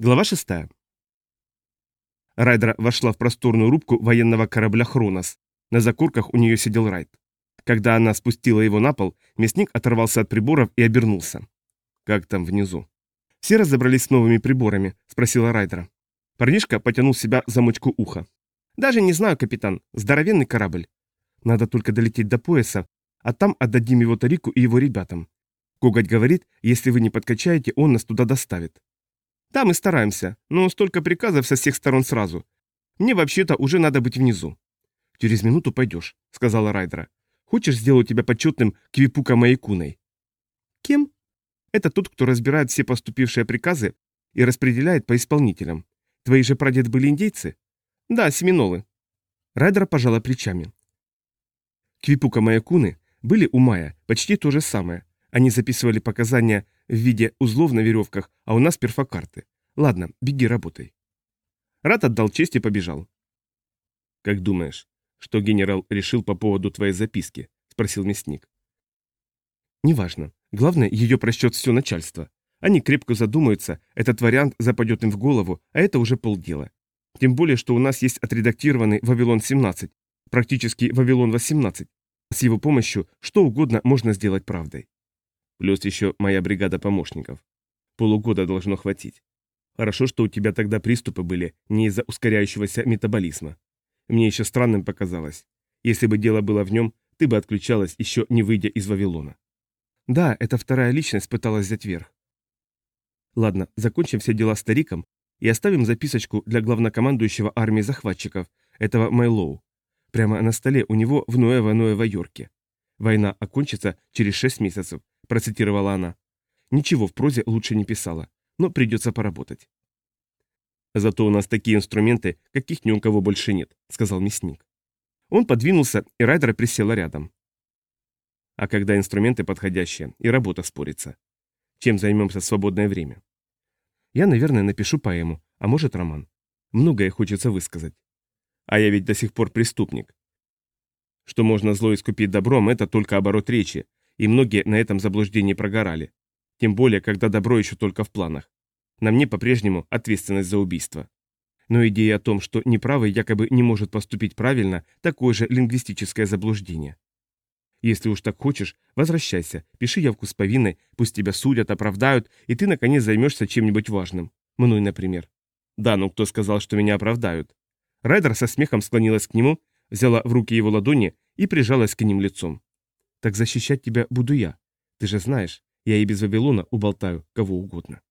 Глава 6. Райдер вошла в просторную рубку военного корабля «Хронос». На закорках у нее сидел Райд. Когда она спустила его на пол, мясник оторвался от приборов и обернулся. «Как там внизу?» «Все разобрались с новыми приборами?» – спросила Райдера. Парнишка потянул себя замочку уха. «Даже не знаю, капитан. Здоровенный корабль. Надо только долететь до пояса, а там отдадим его Тарику и его ребятам. Коготь говорит, если вы не подкачаете, он нас туда доставит. Да, мы стараемся, но столько приказов со всех сторон сразу. Мне вообще-то уже надо быть внизу. Через минуту пойдешь, сказала Райдера. Хочешь сделать тебя почетным Квипука Маякуной? Кем? Это тот, кто разбирает все поступившие приказы и распределяет по исполнителям. Твои же прадед были индейцы? Да, семинолы. Райдера пожала плечами. Квипука Маякуны были у Майя почти то же самое. Они записывали показания в виде узлов на веревках, а у нас перфокарты. Ладно, беги, работай. Рат отдал честь и побежал. «Как думаешь, что генерал решил по поводу твоей записки?» – спросил мясник. «Неважно. Главное, ее прочтет все начальство. Они крепко задумаются, этот вариант западет им в голову, а это уже полдела. Тем более, что у нас есть отредактированный Вавилон-17, практически Вавилон-18. С его помощью что угодно можно сделать правдой. Плюс еще моя бригада помощников. Полугода должно хватить. Хорошо, что у тебя тогда приступы были не из-за ускоряющегося метаболизма. Мне еще странным показалось. Если бы дело было в нем, ты бы отключалась, еще не выйдя из Вавилона. Да, эта вторая личность пыталась взять верх. Ладно, закончим все дела стариком и оставим записочку для главнокомандующего армии захватчиков, этого Майлоу. Прямо на столе у него в Нуэво-Нуэво-Йорке. Война окончится через шесть месяцев, процитировала она. Ничего в прозе лучше не писала, но придется поработать. Зато у нас такие инструменты, каких ни у кого больше нет, сказал мясник. Он подвинулся, и Райдер присела рядом. А когда инструменты подходящие, и работа спорится. Чем займемся в свободное время? Я, наверное, напишу поэму, а может роман. Многое хочется высказать. А я ведь до сих пор преступник. Что можно зло искупить добром, это только оборот речи, и многие на этом заблуждении прогорали. Тем более, когда добро еще только в планах. На мне по-прежнему ответственность за убийство. Но идея о том, что неправый якобы не может поступить правильно, такое же лингвистическое заблуждение. Если уж так хочешь, возвращайся, пиши явку с повинной, пусть тебя судят, оправдают, и ты наконец займешься чем-нибудь важным. Мной, например. Да, ну кто сказал, что меня оправдают? Райдер со смехом склонилась к нему, взяла в руки его ладони и прижалась к ним лицом. Так защищать тебя буду я. Ты же знаешь, я и без Вавилона уболтаю кого угодно.